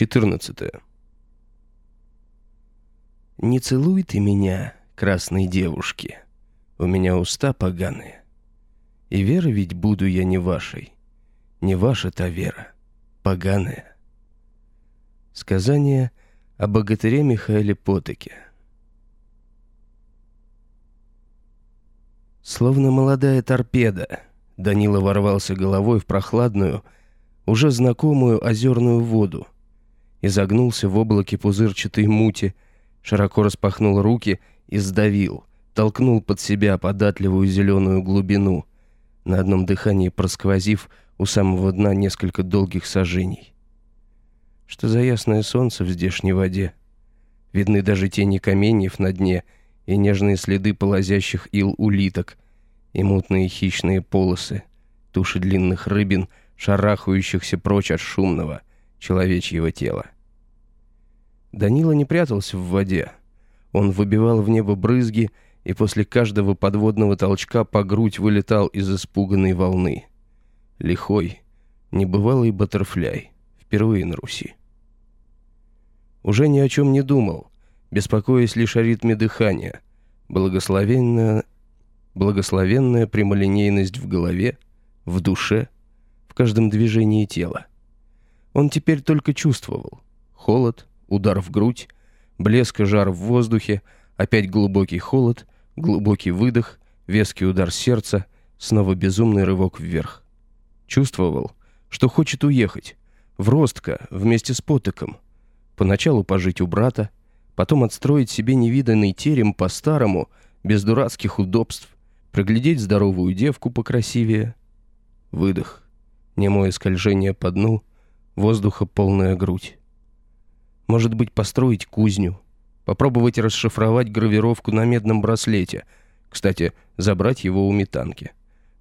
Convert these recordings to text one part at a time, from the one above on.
14. Не целуй ты меня, красной девушки, у меня уста поганые. И вера ведь буду я не вашей, не ваша та вера, поганая. Сказание о богатыре Михаиле Потоке. Словно молодая торпеда, Данила ворвался головой в прохладную, уже знакомую озерную воду, изогнулся в облаке пузырчатой мути, широко распахнул руки и сдавил, толкнул под себя податливую зеленую глубину, на одном дыхании просквозив у самого дна несколько долгих сажений. Что за ясное солнце в здешней воде? Видны даже тени каменьев на дне и нежные следы полозящих ил улиток, и мутные хищные полосы, туши длинных рыбин, шарахающихся прочь от шумного — человечьего тела. Данила не прятался в воде. Он выбивал в небо брызги и после каждого подводного толчка по грудь вылетал из испуганной волны. Лихой, небывалый баттерфляй, впервые на Руси. Уже ни о чем не думал, беспокоясь лишь о ритме дыхания, благословенная, благословенная прямолинейность в голове, в душе, в каждом движении тела. Он теперь только чувствовал. Холод, удар в грудь, блеск и жар в воздухе, опять глубокий холод, глубокий выдох, веский удар сердца, снова безумный рывок вверх. Чувствовал, что хочет уехать. В Ростко, вместе с Потоком. Поначалу пожить у брата, потом отстроить себе невиданный терем по-старому, без дурацких удобств, проглядеть здоровую девку покрасивее. Выдох. Немое скольжение по дну — воздуха полная грудь. Может быть, построить кузню, попробовать расшифровать гравировку на медном браслете, кстати, забрать его у метанки.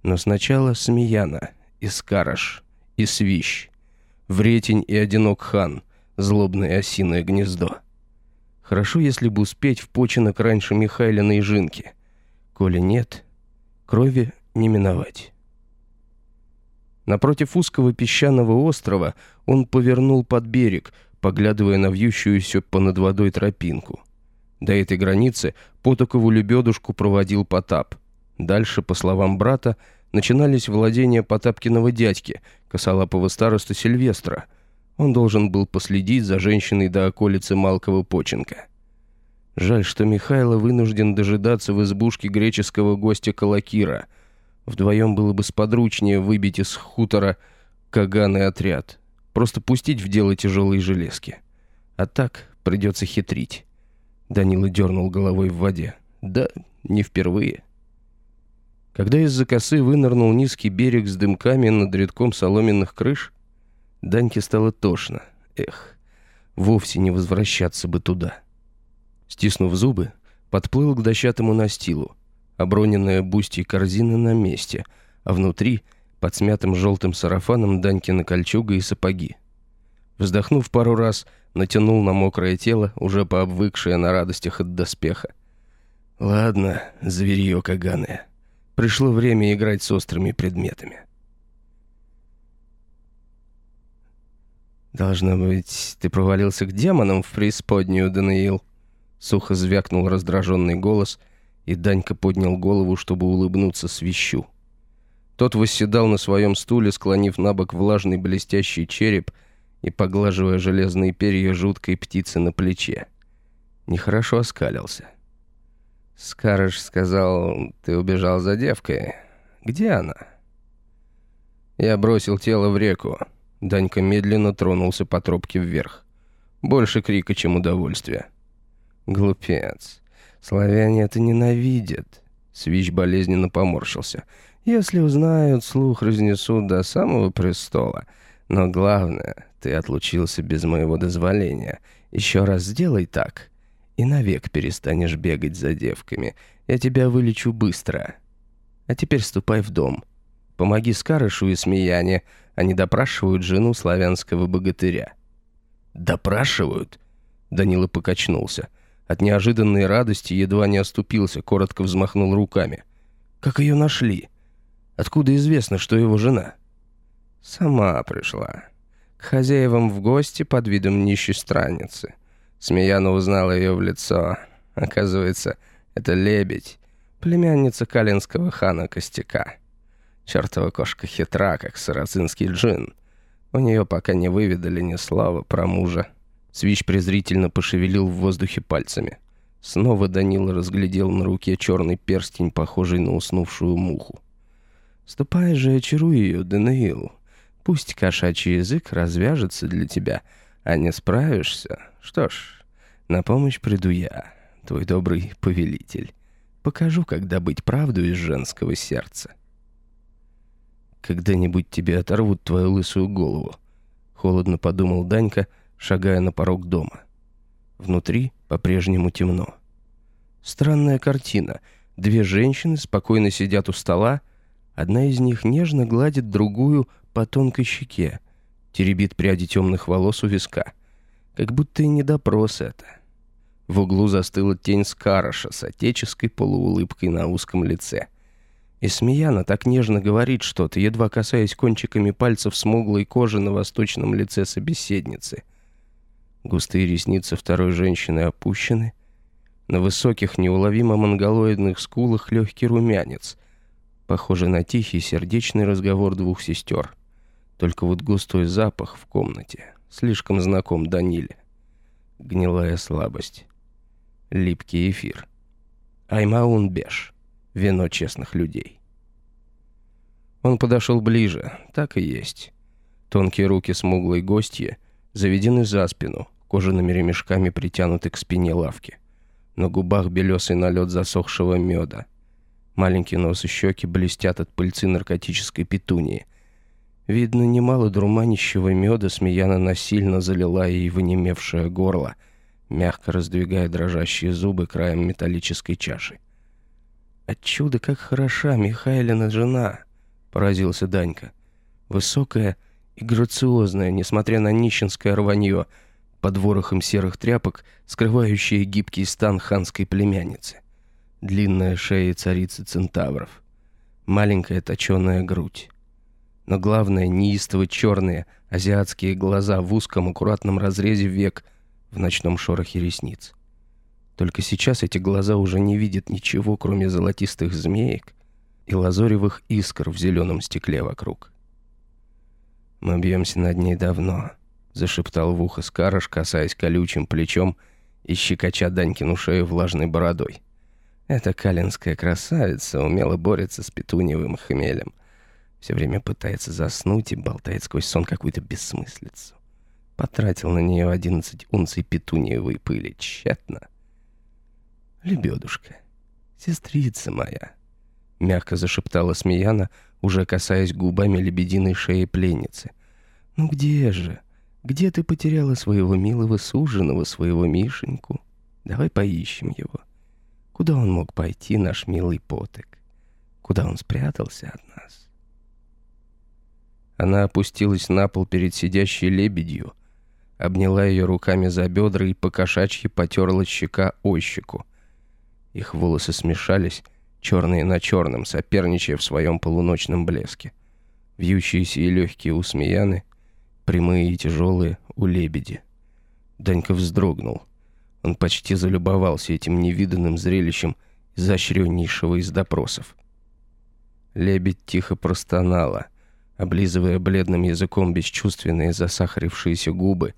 Но сначала Смеяна, Искараш и Свищ, Вретень и Одинок Хан, злобное осиное гнездо. Хорошо, если бы успеть в починок раньше Михайлина и Жинки. Коли нет, крови не миновать. Напротив узкого песчаного острова он повернул под берег, поглядывая на вьющуюся понад водой тропинку. До этой границы Потокову лебедушку проводил Потап. Дальше, по словам брата, начинались владения Потапкиного дядьки, косолапого староста Сильвестра. Он должен был последить за женщиной до околицы Малкова Поченка. Жаль, что Михайло вынужден дожидаться в избушке греческого гостя Калакира — Вдвоем было бы сподручнее выбить из хутора каганный отряд. Просто пустить в дело тяжелые железки. А так придется хитрить. Данила дернул головой в воде. Да, не впервые. Когда из-за косы вынырнул низкий берег с дымками над рядком соломенных крыш, Даньке стало тошно. Эх, вовсе не возвращаться бы туда. Стиснув зубы, подплыл к дощатому настилу, Оброненная бустьей корзина на месте, а внутри, под смятым желтым сарафаном, Данькина кольчуга и сапоги. Вздохнув пару раз, натянул на мокрое тело, уже пообвыкшее на радостях от доспеха. «Ладно, зверье каганое. Пришло время играть с острыми предметами». «Должно быть, ты провалился к демонам в преисподнюю, Даниил?» Сухо звякнул раздраженный голос, и Данька поднял голову, чтобы улыбнуться свищу. Тот восседал на своем стуле, склонив на бок влажный блестящий череп и поглаживая железные перья жуткой птицы на плече. Нехорошо оскалился. «Скарыш сказал, ты убежал за девкой. Где она?» Я бросил тело в реку. Данька медленно тронулся по тропке вверх. Больше крика, чем удовольствия. «Глупец. Славяне это ненавидят. Свищ болезненно поморщился. Если узнают, слух разнесут до самого престола. Но главное, ты отлучился без моего дозволения. Еще раз сделай так, и навек перестанешь бегать за девками. Я тебя вылечу быстро. А теперь ступай в дом. Помоги Скарышу и Смеяне. Они допрашивают жену славянского богатыря». «Допрашивают?» Данила покачнулся. От неожиданной радости едва не оступился, коротко взмахнул руками. «Как ее нашли? Откуда известно, что его жена?» «Сама пришла. к хозяевам в гости под видом нищей страницы. Смеяна узнала ее в лицо. Оказывается, это лебедь, племянница калинского хана Костяка. Чертова кошка хитра, как сарацинский джин. У нее пока не выведали ни слова про мужа. Свищ презрительно пошевелил в воздухе пальцами. Снова Данила разглядел на руке черный перстень, похожий на уснувшую муху. «Ступай же, очаруй ее, Даниил. Пусть кошачий язык развяжется для тебя, а не справишься. Что ж, на помощь приду я, твой добрый повелитель. Покажу, как добыть правду из женского сердца». «Когда-нибудь тебе оторвут твою лысую голову», — холодно подумал Данька, шагая на порог дома. Внутри по-прежнему темно. Странная картина. Две женщины спокойно сидят у стола, одна из них нежно гладит другую по тонкой щеке, теребит пряди темных волос у виска. Как будто и не допрос это. В углу застыла тень Скараша с отеческой полуулыбкой на узком лице — и Смеяна так нежно говорит что-то, едва касаясь кончиками пальцев смуглой кожи на восточном лице собеседницы. Густые ресницы второй женщины опущены. На высоких, неуловимо монголоидных скулах легкий румянец. Похоже на тихий, сердечный разговор двух сестер. Только вот густой запах в комнате. Слишком знаком Даниле. Гнилая слабость. Липкий эфир. Аймаун Беш вино честных людей. Он подошел ближе, так и есть. Тонкие руки смуглой гостья заведены за спину, кожаными ремешками притянуты к спине лавки. На губах белесый налет засохшего меда. Маленькие нос и щеки блестят от пыльцы наркотической петунии. Видно, немало дурманящего меда Смеяна насильно залила ей в онемевшее горло, мягко раздвигая дрожащие зубы краем металлической чаши. От чуда как хороша Михайлина жена, поразился Данька. Высокая и грациозная, несмотря на нищенское рванье, под ворохом серых тряпок, скрывающая гибкий стан ханской племянницы. Длинная шея царицы центавров. Маленькая точеная грудь. Но главное, неистово черные азиатские глаза в узком аккуратном разрезе век в ночном шорохе ресниц. Только сейчас эти глаза уже не видят ничего, кроме золотистых змеек и лазоревых искр в зеленом стекле вокруг. «Мы бьемся над ней давно», — зашептал в ухо Скарыш, касаясь колючим плечом и щекоча Данькину шею влажной бородой. Эта калинская красавица умело борется с петуневым хмелем. Все время пытается заснуть и болтает сквозь сон какую-то бессмыслицу. Потратил на нее одиннадцать унций петуниевой пыли. Тщетно. «Лебедушка, сестрица моя», — мягко зашептала Смеяна, уже касаясь губами лебединой шеи пленницы. «Ну где же? Где ты потеряла своего милого суженого, своего Мишеньку? Давай поищем его. Куда он мог пойти, наш милый поток? Куда он спрятался от нас?» Она опустилась на пол перед сидящей лебедью, обняла ее руками за бедра и покошачьи потерла щека о щеку. Их волосы смешались, черные на черном, соперничая в своем полуночном блеске. Вьющиеся и легкие у смеяны, прямые и тяжелые у лебеди. Данька вздрогнул. Он почти залюбовался этим невиданным зрелищем изощреннейшего из допросов. Лебедь тихо простонала, облизывая бледным языком бесчувственные засахарившиеся губы,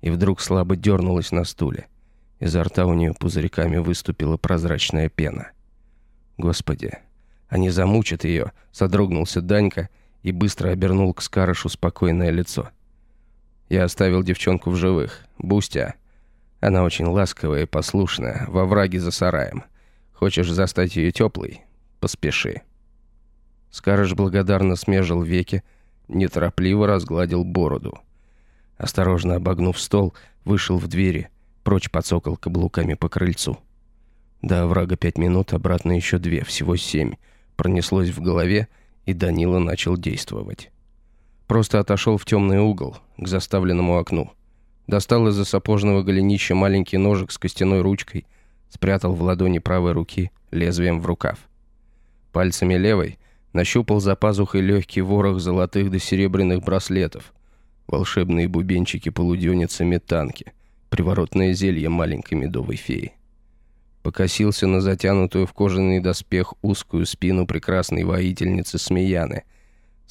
и вдруг слабо дернулась на стуле. Изо рта у нее пузырьками выступила прозрачная пена. «Господи, они замучат ее!» — содрогнулся Данька и быстро обернул к Скарышу спокойное лицо. «Я оставил девчонку в живых. Бустя. Она очень ласковая и послушная, во враге за сараем. Хочешь застать ее теплой? Поспеши». Скарыш благодарно смежил веки, неторопливо разгладил бороду. Осторожно обогнув стол, вышел в двери — Прочь подсокал каблуками по крыльцу. До врага пять минут, обратно еще две, всего семь. Пронеслось в голове, и Данила начал действовать. Просто отошел в темный угол, к заставленному окну. Достал из-за сапожного голенища маленький ножик с костяной ручкой, спрятал в ладони правой руки лезвием в рукав. Пальцами левой нащупал за пазухой легкий ворох золотых до серебряных браслетов. волшебные бубенчики полуденницы метанки, приворотное зелье маленькой медовой феи. Покосился на затянутую в кожаный доспех узкую спину прекрасной воительницы Смеяны,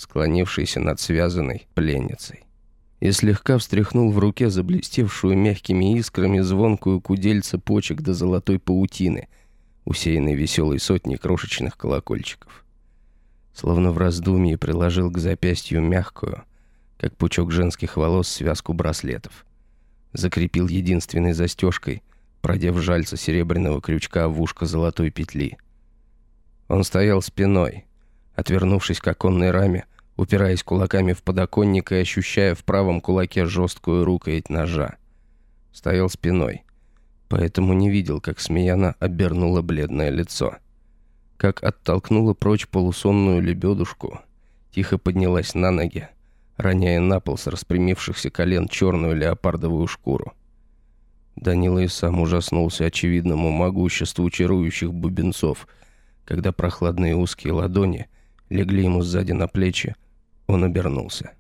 склонившейся над связанной пленницей. И слегка встряхнул в руке заблестевшую мягкими искрами звонкую кудельца почек до золотой паутины, усеянной веселой сотней крошечных колокольчиков. Словно в раздумье приложил к запястью мягкую, как пучок женских волос, связку браслетов. Закрепил единственной застежкой, продев жальца серебряного крючка в ушко золотой петли. Он стоял спиной, отвернувшись к оконной раме, упираясь кулаками в подоконник и ощущая в правом кулаке жесткую рукоять ножа. Стоял спиной, поэтому не видел, как Смеяна обернула бледное лицо. Как оттолкнула прочь полусонную лебедушку, тихо поднялась на ноги, роняя на пол с распрямившихся колен черную леопардовую шкуру. Данила и сам ужаснулся очевидному могуществу чарующих бубенцов, когда прохладные узкие ладони легли ему сзади на плечи, он обернулся.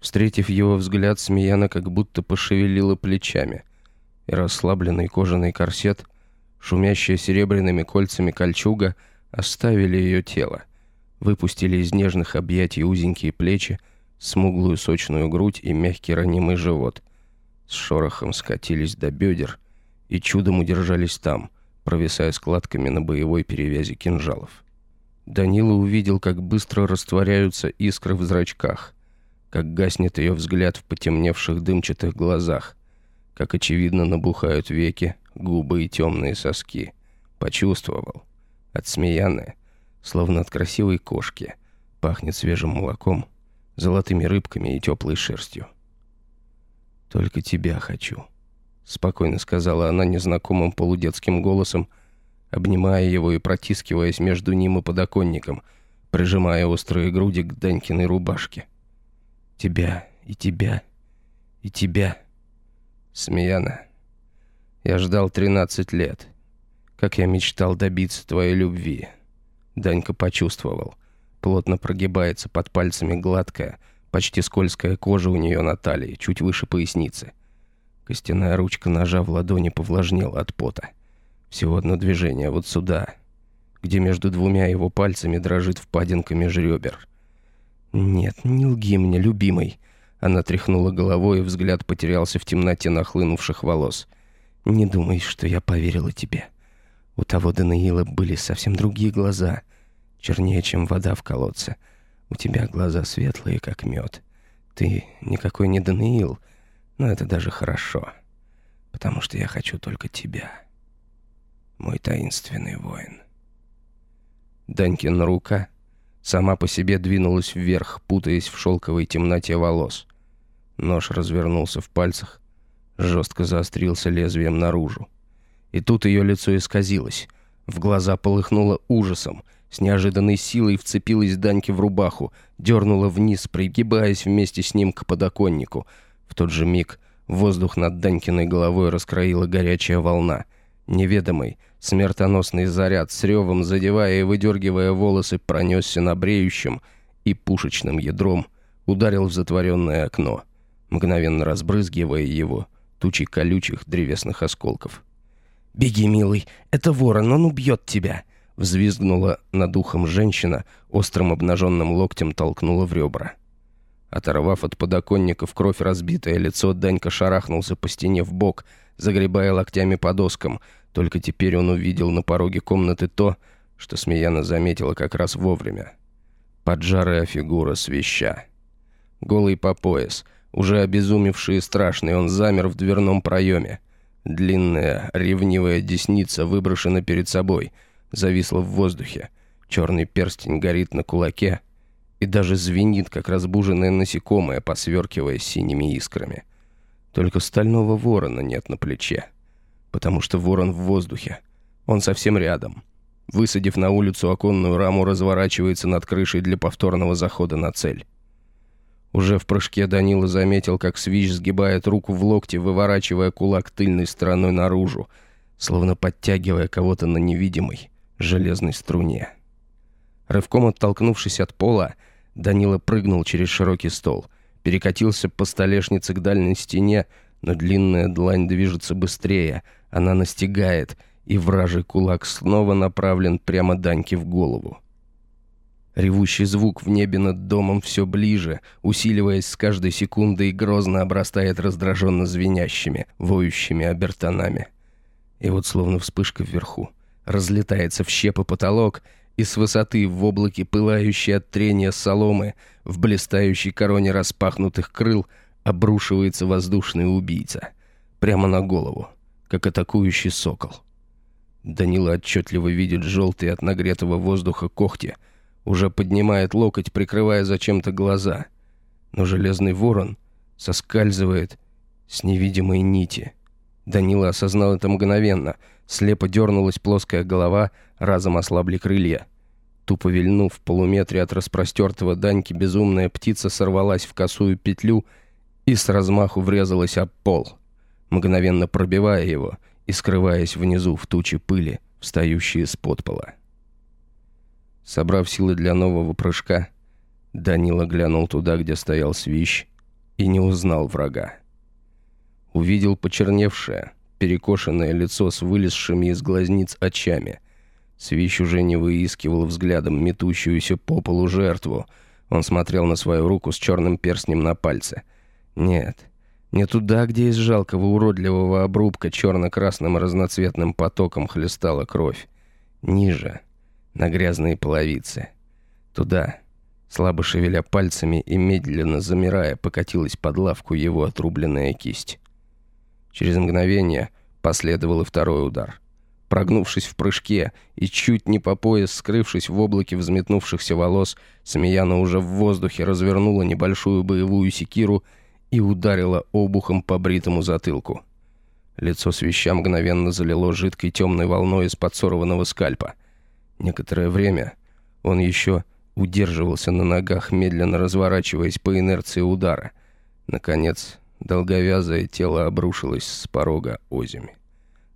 Встретив его взгляд, Смеяна как будто пошевелила плечами, и расслабленный кожаный корсет, шумящая серебряными кольцами кольчуга, оставили ее тело, выпустили из нежных объятий узенькие плечи, смуглую сочную грудь и мягкий ранимый живот. С шорохом скатились до бедер и чудом удержались там, провисая складками на боевой перевязи кинжалов. Данила увидел, как быстро растворяются искры в зрачках, как гаснет ее взгляд в потемневших дымчатых глазах, как очевидно набухают веки, губы и темные соски. Почувствовал. Отсмеянная, словно от красивой кошки, пахнет свежим молоком золотыми рыбками и теплой шерстью. «Только тебя хочу», — спокойно сказала она незнакомым полудетским голосом, обнимая его и протискиваясь между ним и подоконником, прижимая острые груди к Данькиной рубашке. «Тебя и тебя и тебя». Смеяна. Я ждал тринадцать лет. Как я мечтал добиться твоей любви. Данька почувствовал — Плотно прогибается под пальцами гладкая, почти скользкая кожа у нее на талии, чуть выше поясницы. Костяная ручка ножа в ладони повлажнела от пота. Всего одно движение, вот сюда, где между двумя его пальцами дрожит впадинка межребер. «Нет, не лги мне, любимый!» Она тряхнула головой, и взгляд потерялся в темноте нахлынувших волос. «Не думай, что я поверила тебе. У того Даниила были совсем другие глаза чернее, чем вода в колодце. У тебя глаза светлые, как мед. Ты никакой не Даниил, но это даже хорошо, потому что я хочу только тебя, мой таинственный воин. Данькин рука сама по себе двинулась вверх, путаясь в шелковой темноте волос. Нож развернулся в пальцах, жестко заострился лезвием наружу. И тут ее лицо исказилось, в глаза полыхнуло ужасом — с неожиданной силой вцепилась Даньке в рубаху, дернула вниз, пригибаясь вместе с ним к подоконнику. В тот же миг воздух над Данькиной головой раскроила горячая волна. Неведомый, смертоносный заряд с ревом, задевая и выдергивая волосы, пронесся на бреющем и пушечным ядром ударил в затворенное окно, мгновенно разбрызгивая его тучей колючих древесных осколков. «Беги, милый, это ворон, он убьет тебя!» Взвизгнула над ухом женщина, острым обнаженным локтем толкнула в ребра. Оторвав от подоконника в кровь разбитое лицо, Данька шарахнулся по стене в бок, загребая локтями по доскам. Только теперь он увидел на пороге комнаты то, что Смеяна заметила как раз вовремя. Поджарая фигура свища. Голый по пояс, уже обезумевший и страшный, он замер в дверном проеме. Длинная, ревнивая десница выброшена перед собой — зависла в воздухе. Черный перстень горит на кулаке и даже звенит, как разбуженное насекомое, посверкивая синими искрами. Только стального ворона нет на плече, потому что ворон в воздухе. Он совсем рядом. Высадив на улицу оконную раму, разворачивается над крышей для повторного захода на цель. Уже в прыжке Данила заметил, как Свищ сгибает руку в локте, выворачивая кулак тыльной стороной наружу, словно подтягивая кого-то на невидимый, железной струне. Рывком оттолкнувшись от пола, Данила прыгнул через широкий стол, перекатился по столешнице к дальней стене, но длинная длань движется быстрее, она настигает, и вражий кулак снова направлен прямо Даньке в голову. Ревущий звук в небе над домом все ближе, усиливаясь с каждой секундой, грозно обрастает раздраженно звенящими, воющими обертонами. И вот словно вспышка вверху, разлетается в щепы потолок, и с высоты в облаке пылающей от трения соломы, в блистающей короне распахнутых крыл, обрушивается воздушный убийца. Прямо на голову, как атакующий сокол. Данила отчетливо видит желтые от нагретого воздуха когти — уже поднимает локоть, прикрывая зачем-то глаза. Но железный ворон соскальзывает с невидимой нити. Данила осознал это мгновенно. Слепо дернулась плоская голова, разом ослабли крылья. Тупо вильнув в полуметре от распростертого Даньки, безумная птица сорвалась в косую петлю и с размаху врезалась об пол, мгновенно пробивая его и скрываясь внизу в туче пыли, встающие с под пола. Собрав силы для нового прыжка, Данила глянул туда, где стоял свищ, и не узнал врага. Увидел почерневшее, перекошенное лицо с вылезшими из глазниц очами. Свищ уже не выискивал взглядом метущуюся по полу жертву. Он смотрел на свою руку с черным перстнем на пальце. Нет, не туда, где из жалкого уродливого обрубка черно-красным разноцветным потоком хлестала кровь. Ниже — на грязные половицы. Туда, слабо шевеля пальцами и медленно замирая, покатилась под лавку его отрубленная кисть. Через мгновение последовал и второй удар. Прогнувшись в прыжке и чуть не по пояс скрывшись в облаке взметнувшихся волос, Смеяна уже в воздухе развернула небольшую боевую секиру и ударила обухом по бритому затылку. Лицо свища мгновенно залило жидкой темной волной из-под сорванного скальпа — Некоторое время он еще удерживался на ногах, медленно разворачиваясь по инерции удара. Наконец, долговязое тело обрушилось с порога озими.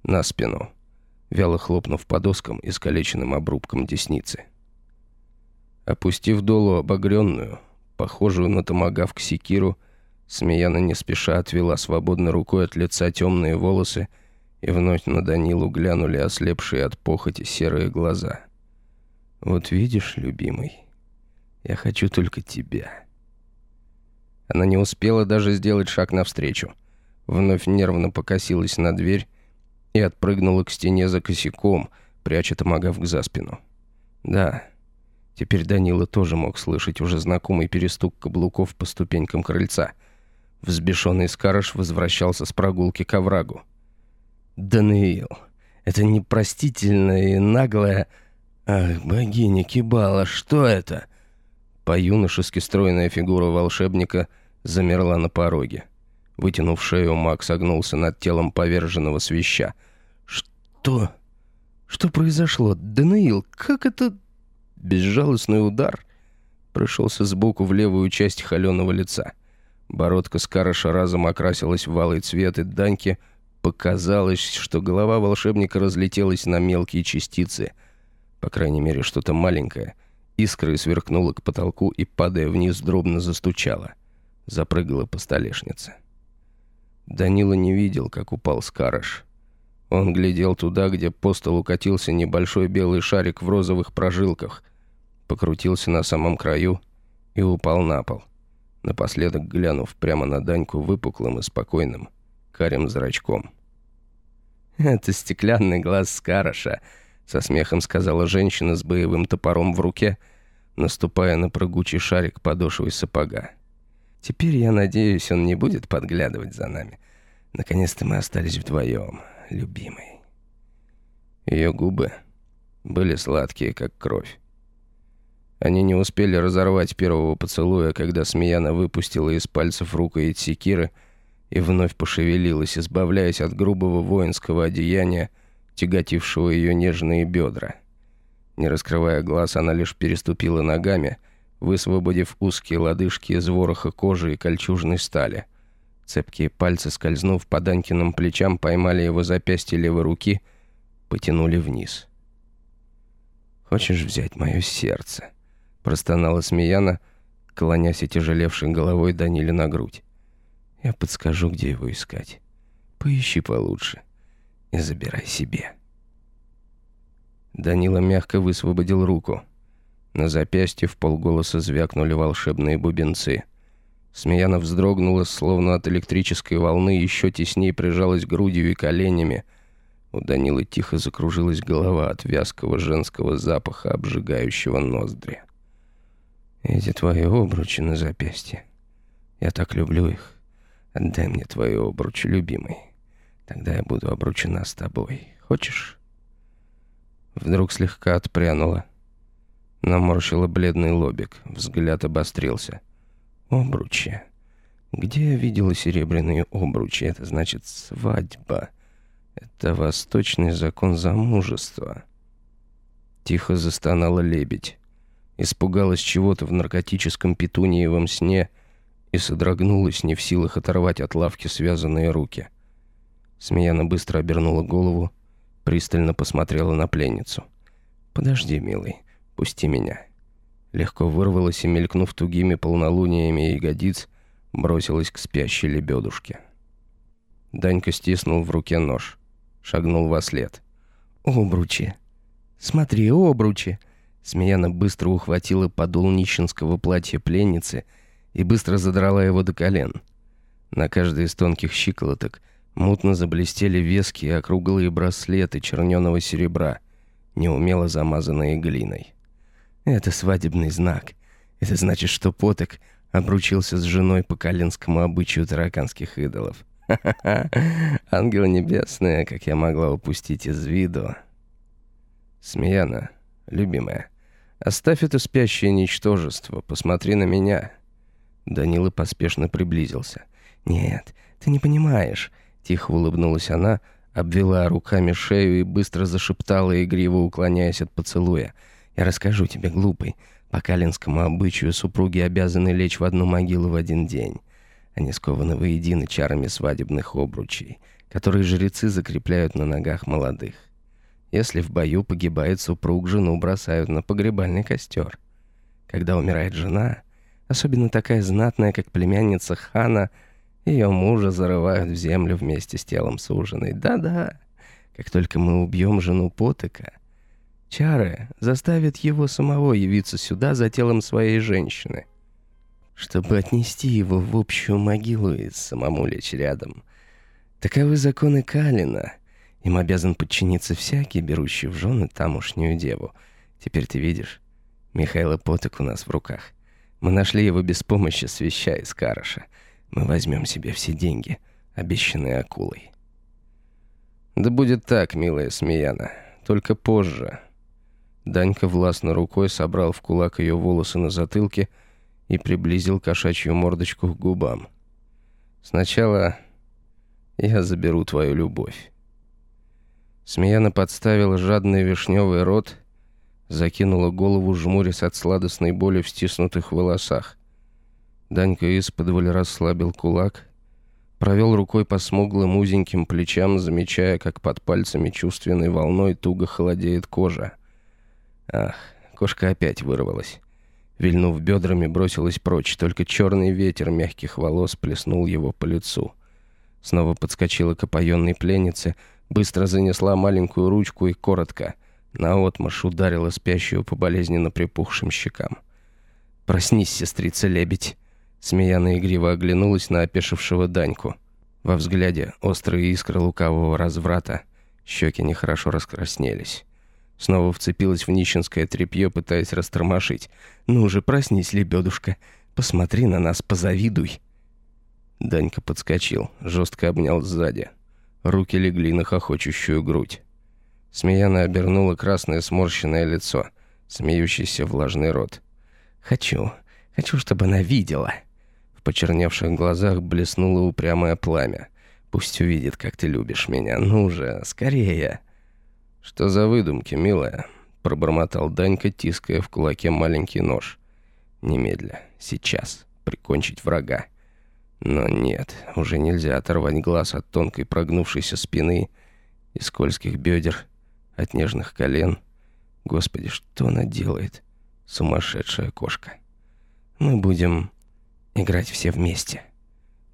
На спину, вяло хлопнув по доскам искалеченным обрубком десницы. Опустив долу обогренную, похожую на томагавк секиру, Смеяна не спеша отвела свободной рукой от лица темные волосы, и вновь на Данилу глянули ослепшие от похоти серые глаза — «Вот видишь, любимый, я хочу только тебя». Она не успела даже сделать шаг навстречу. Вновь нервно покосилась на дверь и отпрыгнула к стене за косяком, пряча томагавк за спину. Да, теперь Данила тоже мог слышать уже знакомый перестук каблуков по ступенькам крыльца. Взбешенный Скарыш возвращался с прогулки к оврагу. «Даниил, это непростительное и наглое...» «Ах, богиня Кибала, что это?» По-юношески стройная фигура волшебника замерла на пороге. Вытянув шею, маг согнулся над телом поверженного свища. «Что? Что произошло? Даниил, как это...» Безжалостный удар пришелся сбоку в левую часть холеного лица. Бородка Скарыша разом окрасилась в алый цвет, и Даньке показалось, что голова волшебника разлетелась на мелкие частицы — по крайней мере, что-то маленькое. Искрой сверкнула к потолку и, падая вниз, дробно застучала. Запрыгала по столешнице. Данила не видел, как упал Скарыш. Он глядел туда, где по столу катился небольшой белый шарик в розовых прожилках, покрутился на самом краю и упал на пол, напоследок глянув прямо на Даньку выпуклым и спокойным карим зрачком. «Это стеклянный глаз Скарыша», со смехом сказала женщина с боевым топором в руке, наступая на прыгучий шарик подошвой сапога. «Теперь, я надеюсь, он не будет подглядывать за нами. Наконец-то мы остались вдвоем, любимый». Ее губы были сладкие, как кровь. Они не успели разорвать первого поцелуя, когда Смеяна выпустила из пальцев рукоять секиры и вновь пошевелилась, избавляясь от грубого воинского одеяния, тяготившего ее нежные бедра. Не раскрывая глаз, она лишь переступила ногами, высвободив узкие лодыжки из вороха кожи и кольчужной стали. Цепкие пальцы, скользнув по Данькиным плечам, поймали его запястье левой руки, потянули вниз. «Хочешь взять мое сердце?» — простонала Смеяна, клонясь и тяжелевшей головой Даниле на грудь. «Я подскажу, где его искать. Поищи получше и забирай себе». Данила мягко высвободил руку. На запястье в полголоса звякнули волшебные бубенцы. Смеяна вздрогнула, словно от электрической волны, еще теснее прижалась грудью и коленями. У Данилы тихо закружилась голова от вязкого женского запаха, обжигающего ноздри. «Эти твои обручи на запястье. Я так люблю их. Отдай мне твои обручи, любимый. Тогда я буду обручена с тобой. Хочешь?» Вдруг слегка отпрянула. Наморщила бледный лобик, взгляд обострился. «Обручи. Где я видела серебряные обручи? Это значит свадьба. Это восточный закон замужества». Тихо застонала лебедь. Испугалась чего-то в наркотическом петуниевом сне и содрогнулась, не в силах оторвать от лавки связанные руки. Смеяна быстро обернула голову, Пристально посмотрела на пленницу. «Подожди, милый, пусти меня». Легко вырвалась и, мелькнув тугими полнолуниями ягодиц, бросилась к спящей лебедушке. Данька стиснул в руке нож. Шагнул во след. «Обручи! Смотри, обручи!» Смеяна быстро ухватила подол нищенского платья пленницы и быстро задрала его до колен. На каждой из тонких щиколоток Мутно заблестели веские округлые браслеты черненого серебра, неумело замазанные глиной. Это свадебный знак. Это значит, что Поток обручился с женой по калинскому обычаю тараканских идолов. Ха-ха-ха! Ангел небесная, как я могла упустить из виду. Смеяна, любимая, оставь это спящее ничтожество, посмотри на меня. Данила поспешно приблизился. Нет, ты не понимаешь. Тихо улыбнулась она, обвела руками шею и быстро зашептала, игриво уклоняясь от поцелуя. «Я расскажу тебе, глупый. По калинскому обычаю супруги обязаны лечь в одну могилу в один день. Они скованы воедино чарами свадебных обручей, которые жрецы закрепляют на ногах молодых. Если в бою погибает супруг, жену бросают на погребальный костер. Когда умирает жена, особенно такая знатная, как племянница хана – ее мужа зарывают в землю вместе с телом суженой. Да-да, как только мы убьем жену Потыка, чары заставят его самого явиться сюда за телом своей женщины, чтобы отнести его в общую могилу и самому лечь рядом. Таковы законы Калина. Им обязан подчиниться всякий, берущий в жены тамошнюю деву. Теперь ты видишь, Михаила Поток у нас в руках. Мы нашли его без помощи свища из Карыша. Мы возьмем себе все деньги, обещанные акулой. Да будет так, милая Смеяна, только позже. Данька властно рукой собрал в кулак ее волосы на затылке и приблизил кошачью мордочку к губам. Сначала я заберу твою любовь. Смеяна подставила жадный вишневый рот, закинула голову, жмурясь от сладостной боли в стиснутых волосах. Данька из-под расслабил кулак, провел рукой по смуглым узеньким плечам, замечая, как под пальцами чувственной волной туго холодеет кожа. Ах, кошка опять вырвалась. Вильнув бедрами, бросилась прочь, только черный ветер мягких волос плеснул его по лицу. Снова подскочила к опоенной пленнице, быстро занесла маленькую ручку и коротко, наотмашь ударила спящую по болезненно припухшим щекам. «Проснись, сестрица-лебедь!» Смеяна игриво оглянулась на опешившего Даньку. Во взгляде острые искры лукавого разврата. Щеки нехорошо раскраснелись. Снова вцепилась в нищенское тряпье, пытаясь растормошить. «Ну же, проснись, лебедушка. Посмотри на нас, позавидуй». Данька подскочил, жестко обнял сзади. Руки легли на хохочущую грудь. Смеяна обернула красное сморщенное лицо, смеющийся влажный рот. «Хочу, хочу, чтобы она видела». В почерневших глазах блеснуло упрямое пламя. «Пусть увидит, как ты любишь меня. Ну же, скорее!» «Что за выдумки, милая?» — пробормотал Данька, тиская в кулаке маленький нож. «Немедля. Сейчас. Прикончить врага». Но нет, уже нельзя оторвать глаз от тонкой прогнувшейся спины и скользких бедер, от нежных колен. Господи, что она делает? Сумасшедшая кошка. Мы будем играть все вместе».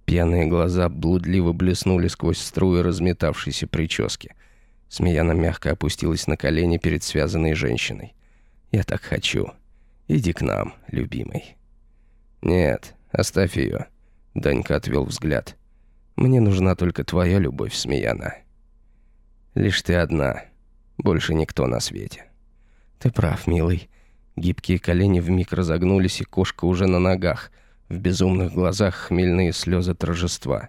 Пьяные глаза блудливо блеснули сквозь струи разметавшейся прически. Смеяна мягко опустилась на колени перед связанной женщиной. «Я так хочу. Иди к нам, любимый». «Нет, оставь ее», — Данька отвел взгляд. «Мне нужна только твоя любовь, Смеяна. Лишь ты одна, больше никто на свете». «Ты прав, милый». Гибкие колени вмиг разогнулись, и кошка уже на ногах. В безумных глазах хмельные слезы торжества.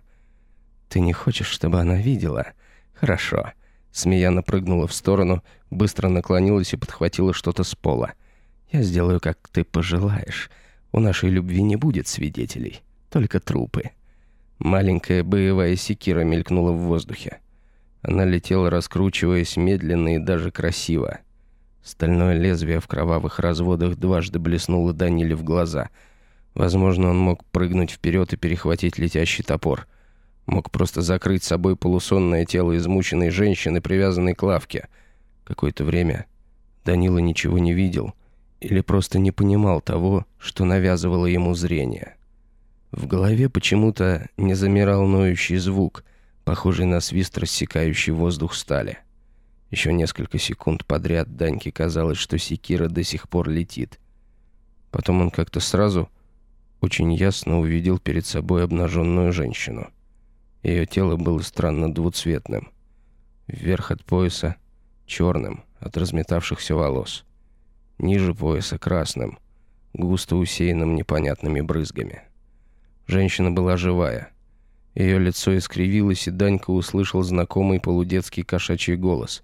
«Ты не хочешь, чтобы она видела?» «Хорошо». Смея напрыгнула в сторону, быстро наклонилась и подхватила что-то с пола. «Я сделаю, как ты пожелаешь. У нашей любви не будет свидетелей, только трупы». Маленькая боевая секира мелькнула в воздухе. Она летела, раскручиваясь медленно и даже красиво. Стальное лезвие в кровавых разводах дважды блеснуло Даниле в глаза. Возможно, он мог прыгнуть вперед и перехватить летящий топор — Мог просто закрыть собой полусонное тело измученной женщины, привязанной к лавке. Какое-то время Данила ничего не видел или просто не понимал того, что навязывало ему зрение. В голове почему-то не замирал ноющий звук, похожий на свист, рассекающий воздух стали. Еще несколько секунд подряд Даньке казалось, что секира до сих пор летит. Потом он как-то сразу очень ясно увидел перед собой обнаженную женщину — ее тело было странно двуцветным. Вверх от пояса — черным, от разметавшихся волос. Ниже пояса — красным, густо усеянным непонятными брызгами. Женщина была живая. Ее лицо искривилось, и Данька услышал знакомый полудетский кошачий голос.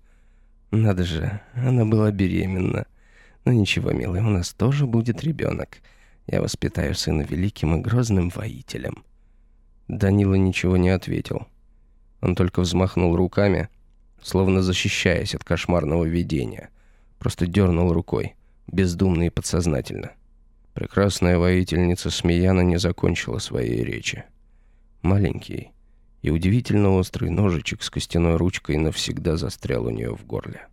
«Надо же, она была беременна. Но ну ничего, милый, у нас тоже будет ребенок. Я воспитаю сына великим и грозным воителем». Данила ничего не ответил. Он только взмахнул руками, словно защищаясь от кошмарного видения. Просто дернул рукой, бездумно и подсознательно. Прекрасная воительница Смеяна не закончила своей речи. Маленький и удивительно острый ножичек с костяной ручкой навсегда застрял у нее в горле.